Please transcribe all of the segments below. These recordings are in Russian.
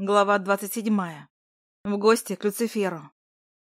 Глава двадцать седьмая. В гости к Люциферу.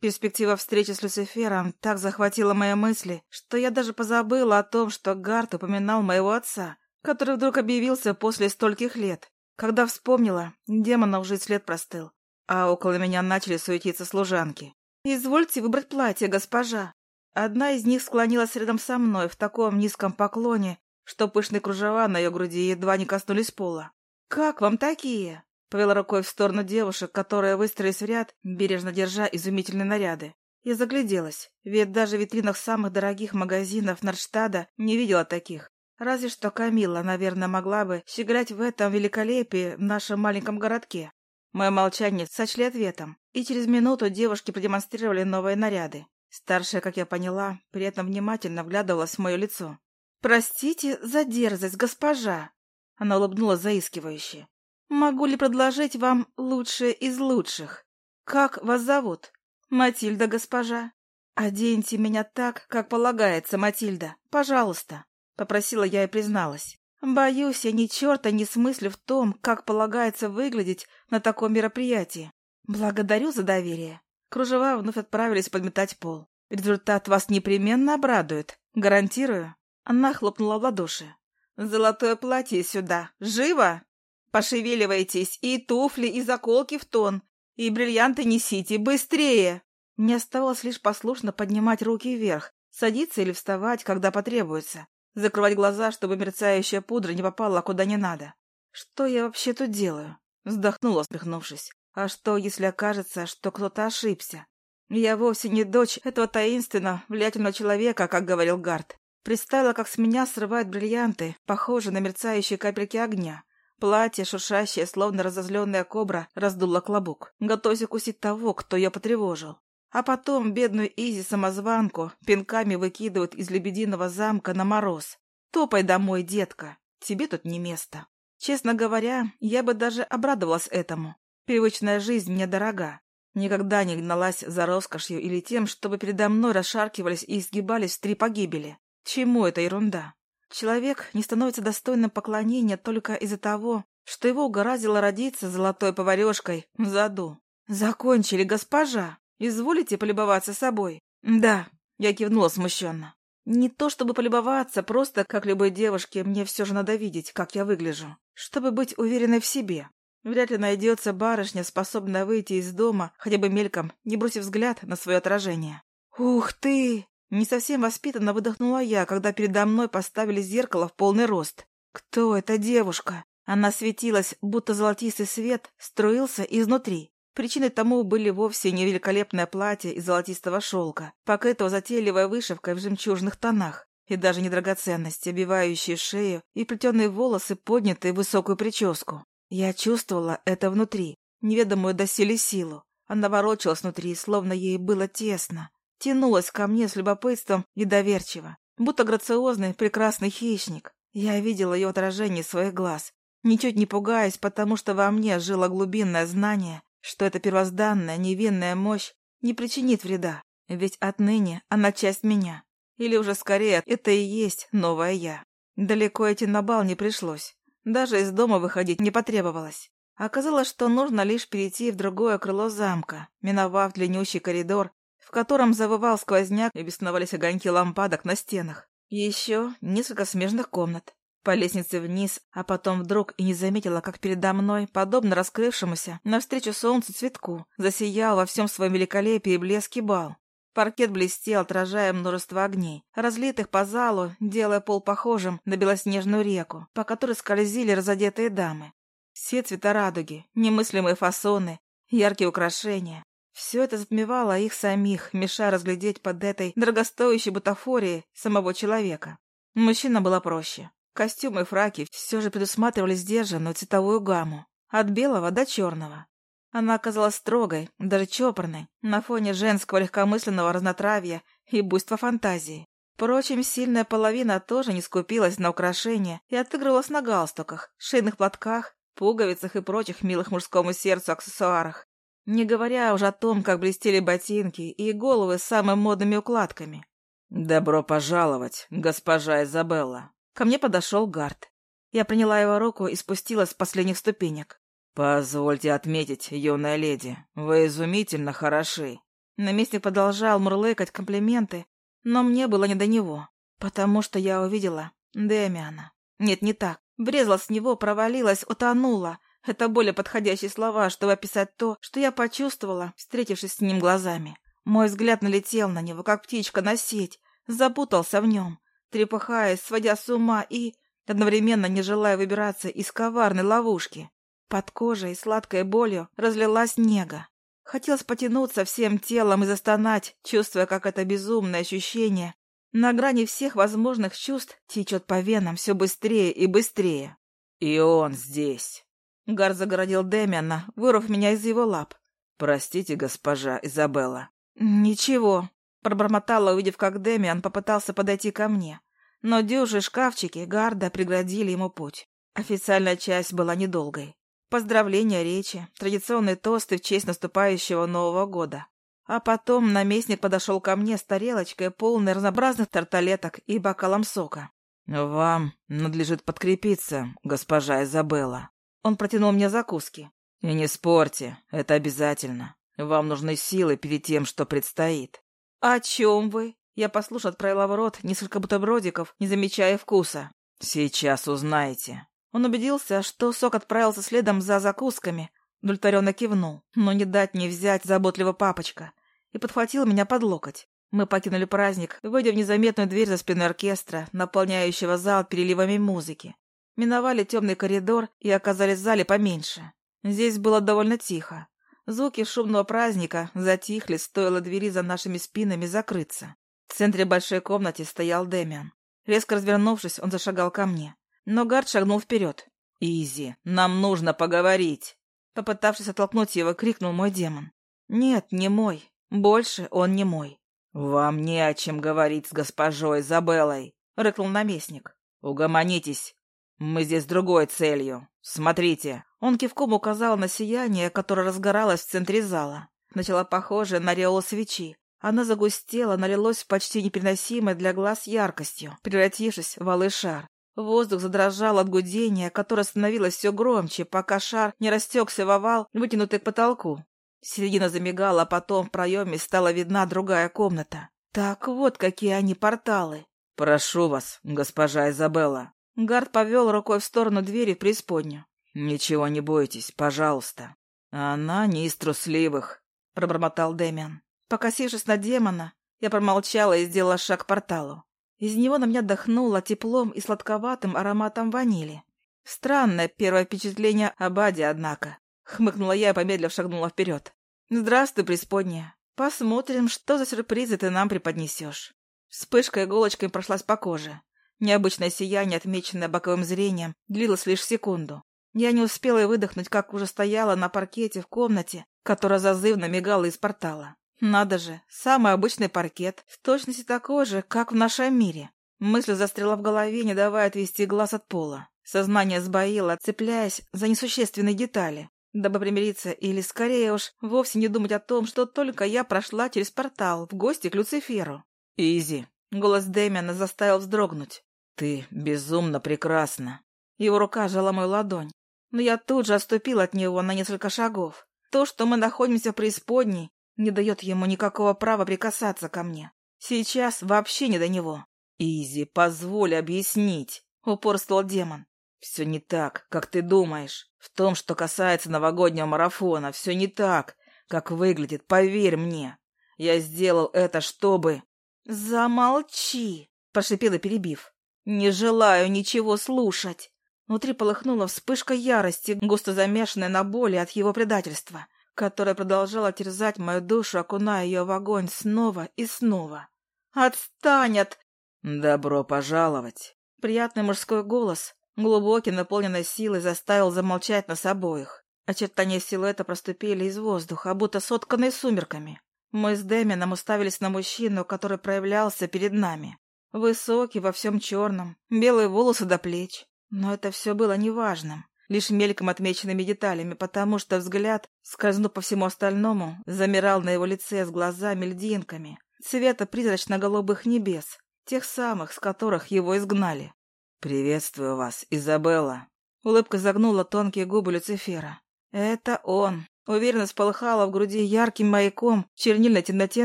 Перспектива встречи с Люцифером так захватила мои мысли, что я даже позабыла о том, что Гарт упоминал моего отца, который вдруг объявился после стольких лет. Когда вспомнила, демона уже след простыл, а около меня начали суетиться служанки. «Извольте выбрать платье, госпожа». Одна из них склонилась рядом со мной в таком низком поклоне, что пышные кружева на ее груди едва не коснулись пола. «Как вам такие?» Повела рукой в сторону девушек, которые выстроились в ряд, бережно держа изумительные наряды. Я загляделась, ведь даже в витринах самых дорогих магазинов Нордштада не видела таких. Разве что Камила, наверное, могла бы щеголять в этом великолепии в нашем маленьком городке. Мое молчание сочли ответом, и через минуту девушки продемонстрировали новые наряды. Старшая, как я поняла, при этом внимательно вглядывалась в мое лицо. «Простите за дерзость, госпожа!» Она улыбнулась заискивающе. Могу ли предложить вам лучшее из лучших? Как вас зовут? Матильда, госпожа. Оденьте меня так, как полагается, Матильда, пожалуйста, попросила я и призналась. Боюсь, я ни черта не смыслю в том, как полагается выглядеть на таком мероприятии. Благодарю за доверие. Кружева вновь отправились подметать пол. Результат вас непременно обрадует, гарантирую. Она хлопнула в ладоши. Золотое платье сюда. Живо! Пошевеливайтесь, и туфли, и заколки в тон, и бриллианты несите, быстрее!» Мне оставалось лишь послушно поднимать руки вверх, садиться или вставать, когда потребуется, закрывать глаза, чтобы мерцающая пудра не попала куда не надо. «Что я вообще тут делаю?» Вздохнула, усмехнувшись. «А что, если окажется, что кто-то ошибся? Я вовсе не дочь этого таинственного, влиятельного человека, как говорил Гард. Представила, как с меня срывают бриллианты, похожие на мерцающие капельки огня, Платье, шуршащее, словно разозленная кобра, раздуло клобук, готовясь укусить того, кто ее потревожил. А потом бедную Изи-самозванку пинками выкидывают из лебединого замка на мороз. «Топай домой, детка, тебе тут не место». Честно говоря, я бы даже обрадовалась этому. Привычная жизнь мне дорога. Никогда не гналась за роскошью или тем, чтобы передо мной расшаркивались и изгибались в три погибели. Чему эта ерунда? Человек не становится достойным поклонения только из-за того, что его угораздило родиться золотой поварешкой в заду. «Закончили, госпожа! Изволите полюбоваться собой?» «Да», — я кивнула смущенно. «Не то чтобы полюбоваться, просто, как любой девушке, мне все же надо видеть, как я выгляжу, чтобы быть уверенной в себе. Вряд ли найдется барышня, способная выйти из дома, хотя бы мельком, не бросив взгляд на свое отражение». «Ух ты!» Не совсем воспитанно выдохнула я, когда передо мной поставили зеркало в полный рост. Кто эта девушка? Она светилась, будто золотистый свет струился изнутри. Причиной тому были вовсе не великолепное платье из золотистого шелка, покрытого затейливой вышивкой в жемчужных тонах, и даже не драгоценности, обивающие шею, и плетеные волосы, поднятые в высокую прическу. Я чувствовала это внутри, неведомую доселе силу. Она ворочалась внутри, словно ей было тесно, тянулась ко мне с любопытством и доверчиво, будто грациозный прекрасный хищник. Я видела ее отражение своих глаз, ничуть не пугаясь, потому что во мне жило глубинное знание, что эта первозданная невинная мощь не причинит вреда, ведь отныне она часть меня. Или уже скорее, это и есть новая я. Далеко идти на бал не пришлось. Даже из дома выходить не потребовалось. Оказалось, что нужно лишь перейти в другое крыло замка, миновав длиннющий коридор в котором завывал сквозняк и бесновались огоньки лампадок на стенах. Еще несколько смежных комнат. По лестнице вниз, а потом вдруг и не заметила, как передо мной, подобно раскрывшемуся навстречу солнцу цветку, засиял во всем своем великолепии и блеске бал. Паркет блестел, отражая множество огней, разлитых по залу, делая пол похожим на белоснежную реку, по которой скользили разодетые дамы. Все цвета радуги, немыслимые фасоны, яркие украшения, все это затмевало их самих, мешая разглядеть под этой дорогостоящей бутафорией самого человека. Мужчина было проще. Костюмы и фраки все же предусматривали сдержанную цветовую гамму. От белого до черного. Она оказалась строгой, даже чопорной, на фоне женского легкомысленного разнотравья и буйства фантазии. Впрочем, сильная половина тоже не скупилась на украшения и отыгрывалась на галстуках, шейных платках, пуговицах и прочих милых мужскому сердцу аксессуарах. Не говоря уже о том, как блестели ботинки и головы с самыми модными укладками. «Добро пожаловать, госпожа Изабелла!» Ко мне подошел Гард. Я приняла его руку и спустилась с последних ступенек. «Позвольте отметить, юная леди, вы изумительно хороши». Наместник продолжал мурлыкать комплименты, но мне было не до него, потому что я увидела Демиана. Нет, не так. Врезалась с него, провалилась, утонула. Это более подходящие слова, чтобы описать то, что я почувствовала, встретившись с ним глазами. Мой взгляд налетел на него, как птичка на сеть, запутался в нем, трепыхаясь, сводя с ума и, одновременно не желая выбираться из коварной ловушки. Под кожей сладкой болью разлилась нега. Хотелось потянуться всем телом и застонать, чувствуя, как это безумное ощущение на грани всех возможных чувств течет по венам все быстрее и быстрее. «И он здесь!» Гар загородил Дэмиана, вырвав меня из его лап. «Простите, госпожа Изабелла». «Ничего», — пробормотала, увидев, как Дэмиан попытался подойти ко мне. Но дюжи шкафчики гарда преградили ему путь. Официальная часть была недолгой. Поздравления, речи, традиционные тосты в честь наступающего Нового года. А потом наместник подошел ко мне с тарелочкой, полной разнообразных тарталеток и бокалом сока. «Вам надлежит подкрепиться, госпожа Изабелла». Он протянул мне закуски. «И не спорьте, это обязательно. Вам нужны силы перед тем, что предстоит. «О чем вы?» Я послушно отправила в рот несколько бутербродиков, не замечая вкуса. «Сейчас узнаете». Он убедился, что сок отправился следом за закусками, удовлетворенно кивнул, но не дать не взять заботливо папочка, и подхватил меня под локоть. Мы покинули праздник, выйдя в незаметную дверь за спиной оркестра, наполняющего зал переливами музыки. Миновали темный коридор и оказались в зале поменьше. Здесь было довольно тихо. Звуки шумного праздника затихли, стоило двери за нашими спинами закрыться. В центре большой комнаты стоял Дэмиан. Резко развернувшись, он зашагал ко мне. Но Гард шагнул вперед. «Изи, нам нужно поговорить!» Попытавшись оттолкнуть его, крикнул мой демон. «Нет, не мой. Больше он не мой». «Вам не о чем говорить с госпожой Изабеллой», — рыкнул наместник. «Угомонитесь. Мы здесь с другой целью. Смотрите». Он кивком указал на сияние, которое разгоралось в центре зала. Начала похожая на реол свечи. Она загустела, налилась почти непереносимой для глаз яркостью, превратившись в алый шар. Воздух задрожал от гудения, которое становилось все громче, пока шар не растекся в овал, вытянутый к потолку. Середина замигала, а потом в проеме стала видна другая комната. Так вот какие они порталы. «Прошу вас, госпожа Изабелла». Гард повел рукой в сторону двери в преисподнюю. «Ничего не бойтесь, пожалуйста. Она не из трусливых», — пробормотал Дэмиан. Покосившись на демона, я промолчала и сделала шаг к порталу. Из него на меня дохнуло теплом и сладковатым ароматом ванили. Странное первое впечатление об Аде, однако. Хмыкнула я и, помедлив, шагнула вперед. «Здравствуй, преисподняя. Посмотрим, что за сюрпризы ты нам преподнесешь». Вспышка иголочкой прошлась по коже. Необычное сияние, отмеченное боковым зрением, длилось лишь секунду. Я не успела и выдохнуть, как уже стояла на паркете в комнате, которая зазывно мигала из портала. Надо же, самый обычный паркет, в точности такой же, как в нашем мире. Мысль застряла в голове, не давая отвести глаз от пола. Сознание сбоило, цепляясь за несущественные детали, дабы примириться или, скорее уж, вовсе не думать о том, что только я прошла через портал в гости к Люциферу. «Изи!» — голос Дэмиана заставил вздрогнуть. «Ты безумно прекрасна!» Его рука жала мою ладонь но я тут же отступил от него на несколько шагов. То, что мы находимся в преисподней, не дает ему никакого права прикасаться ко мне. Сейчас вообще не до него. «Изи, позволь объяснить», — упорствовал демон. «Все не так, как ты думаешь. В том, что касается новогоднего марафона, все не так, как выглядит, поверь мне. Я сделал это, чтобы...» «Замолчи!» — прошипела, перебив. «Не желаю ничего слушать!» Внутри полыхнула вспышка ярости, густо замешанная на боли от его предательства, которая продолжала терзать мою душу, окуная ее в огонь снова и снова. «Отстань от...» «Добро пожаловать!» Приятный мужской голос, глубокий, наполненный силой, заставил замолчать нас обоих. Очертания силуэта проступили из воздуха, будто сотканные сумерками. Мы с Дэмином уставились на мужчину, который проявлялся перед нами. Высокий, во всем черном, белые волосы до плеч, но это все было неважным, лишь мельком отмеченными деталями, потому что взгляд, скользнув по всему остальному, замирал на его лице с глазами-льдинками, цвета призрачно-голубых небес, тех самых, с которых его изгнали. «Приветствую вас, Изабелла!» Улыбка загнула тонкие губы Люцифера. Это он. Уверенность полыхала в груди ярким маяком в чернильной темноте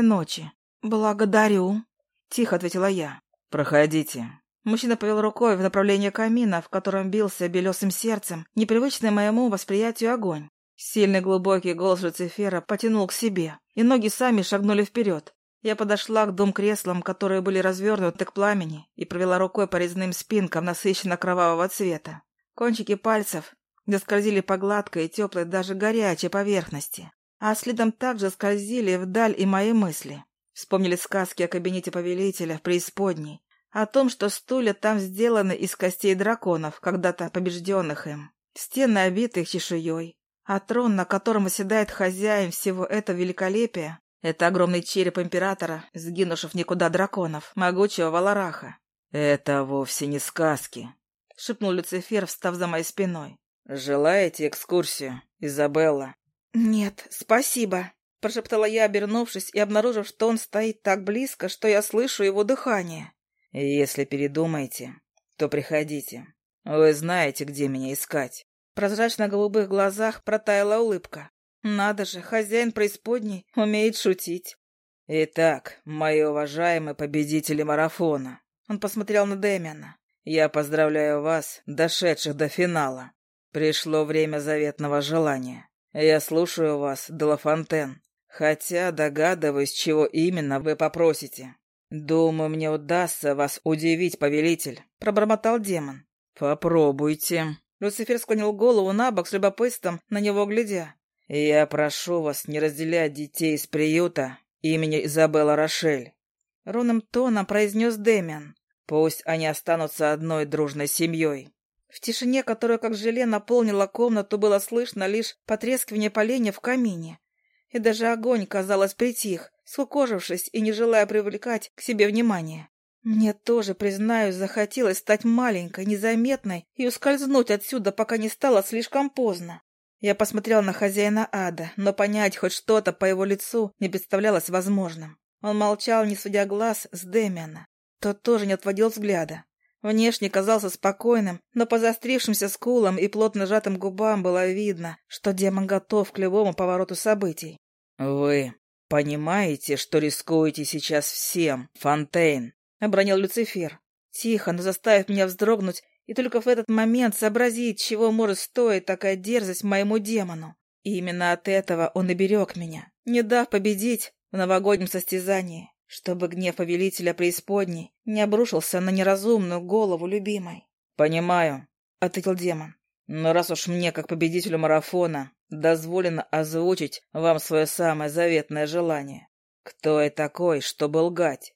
ночи. «Благодарю», — тихо ответила я. «Проходите». Мужчина повел рукой в направлении камина, в котором бился белесым сердцем, непривычный моему восприятию огонь. Сильный глубокий голос Люцифера потянул к себе, и ноги сами шагнули вперед. Я подошла к двум креслам, которые были развернуты к пламени, и провела рукой по резным спинкам насыщенно-кровавого цвета. Кончики пальцев заскользили по гладкой, теплой, даже горячей поверхности. А следом также скользили вдаль и мои мысли. Вспомнили сказки о кабинете повелителя в преисподней, о том, что стулья там сделаны из костей драконов, когда-то побежденных им, стены обиты их чешуей, а трон, на котором оседает хозяин всего этого великолепия, это огромный череп императора, сгинувших никуда драконов, могучего Валараха. «Это вовсе не сказки», — шепнул Люцифер, встав за моей спиной. «Желаете экскурсию, Изабелла?» «Нет, спасибо», — прошептала я, обернувшись и обнаружив, что он стоит так близко, что я слышу его дыхание. «Если передумаете, то приходите. Вы знаете, где меня искать». В прозрачно-голубых глазах протаяла улыбка. Надо же, хозяин преисподней умеет шутить. Итак, мои уважаемые победители марафона. Он посмотрел на Дэмиана. Я поздравляю вас, дошедших до финала. Пришло время заветного желания. Я слушаю вас, Делафонтен, хотя догадываюсь, чего именно вы попросите. Думаю, мне удастся вас удивить, повелитель, пробормотал демон. Попробуйте. Люцифер склонил голову на бок с любопытством, на него глядя. «Я прошу вас не разделять детей из приюта имени Изабелла Рошель», — ровным тоном произнес Дэмиан. «Пусть они останутся одной дружной семьей». В тишине, которая как желе наполнила комнату, было слышно лишь потрескивание поленья в камине. И даже огонь, казалось, притих, скукожившись и не желая привлекать к себе внимание. Мне тоже, признаюсь, захотелось стать маленькой, незаметной и ускользнуть отсюда, пока не стало слишком поздно. Я посмотрел на хозяина ада, но понять хоть что-то по его лицу не представлялось возможным. Он молчал, не сводя глаз с Дэмиана. Тот тоже не отводил взгляда. Внешне казался спокойным, но по заострившимся скулам и плотно сжатым губам было видно, что демон готов к любому повороту событий. «Вы понимаете, что рискуете сейчас всем, Фонтейн?» обронил Люцифер. Тихо, но заставив меня вздрогнуть и только в этот момент сообразить, чего может стоить такая дерзость моему демону. И именно от этого он и берег меня, не дав победить в новогоднем состязании, чтобы гнев повелителя преисподней не обрушился на неразумную голову любимой. «Понимаю», — ответил демон. «Но раз уж мне, как победителю марафона, дозволено озвучить вам свое самое заветное желание, кто я такой, чтобы лгать?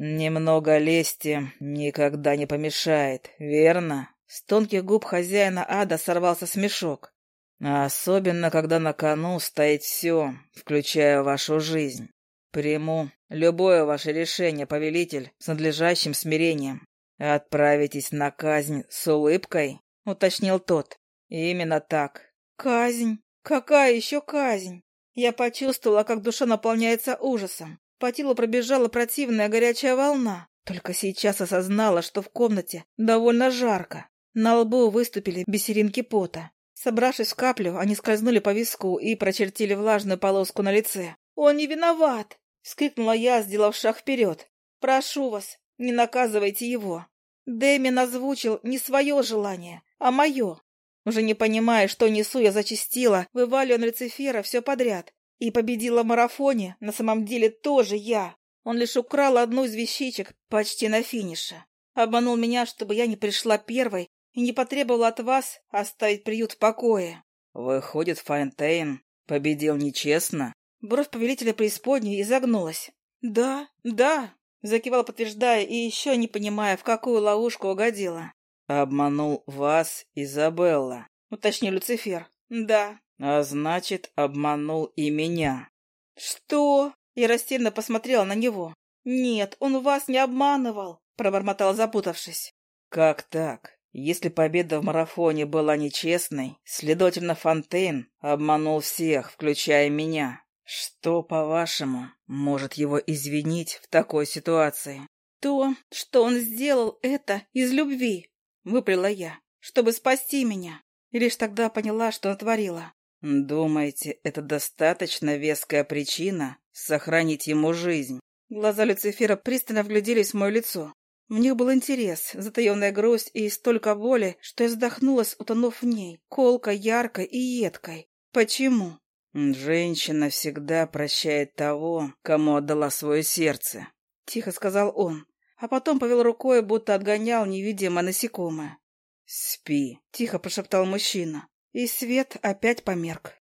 «Немного лести никогда не помешает, верно?» С тонких губ хозяина ада сорвался смешок. «Особенно, когда на кону стоит все, включая вашу жизнь. Приму любое ваше решение, повелитель, с надлежащим смирением. Отправитесь на казнь с улыбкой?» — уточнил тот. «Именно так». «Казнь? Какая еще казнь?» Я почувствовала, как душа наполняется ужасом. По телу пробежала противная горячая волна. Только сейчас осознала, что в комнате довольно жарко. На лбу выступили бисеринки пота. Собравшись в каплю, они скользнули по виску и прочертили влажную полоску на лице. «Он не виноват!» — вскрикнула я, сделав шаг вперед. «Прошу вас, не наказывайте его!» Дэмин озвучил не свое желание, а мое. Уже не понимая, что несу, я зачастила, вываливая на Люцифера все подряд. И победила в марафоне на самом деле тоже я. Он лишь украл одну из вещичек почти на финише. Обманул меня, чтобы я не пришла первой и не потребовал от вас оставить приют в покое. Выходит, Файнтейн победил нечестно? Бровь повелителя преисподней изогнулась. Да, да, закивал, подтверждая и еще не понимая, в какую ловушку угодила. Обманул вас, Изабелла, уточнил Люцифер. Да, а значит, обманул и меня. Что? Я растерянно посмотрела на него. Нет, он вас не обманывал, пробормотал, запутавшись. Как так? Если победа в марафоне была нечестной, следовательно, Фонтейн обманул всех, включая меня. Что, по-вашему, может его извинить в такой ситуации? То, что он сделал это из любви, выпрела я, чтобы спасти меня. И лишь тогда поняла, что натворила. Думаете, это достаточно веская причина сохранить ему жизнь? Глаза Люцифера пристально вгляделись в мое лицо. В них был интерес, затаенная грусть и столько боли, что я вздохнулась, утонув в ней, колкой, яркой и едкой. Почему? «Женщина всегда прощает того, кому отдала свое сердце», — тихо сказал он, а потом повел рукой, будто отгонял невидимое насекомое. «Спи», — тихо прошептал мужчина, и свет опять померк.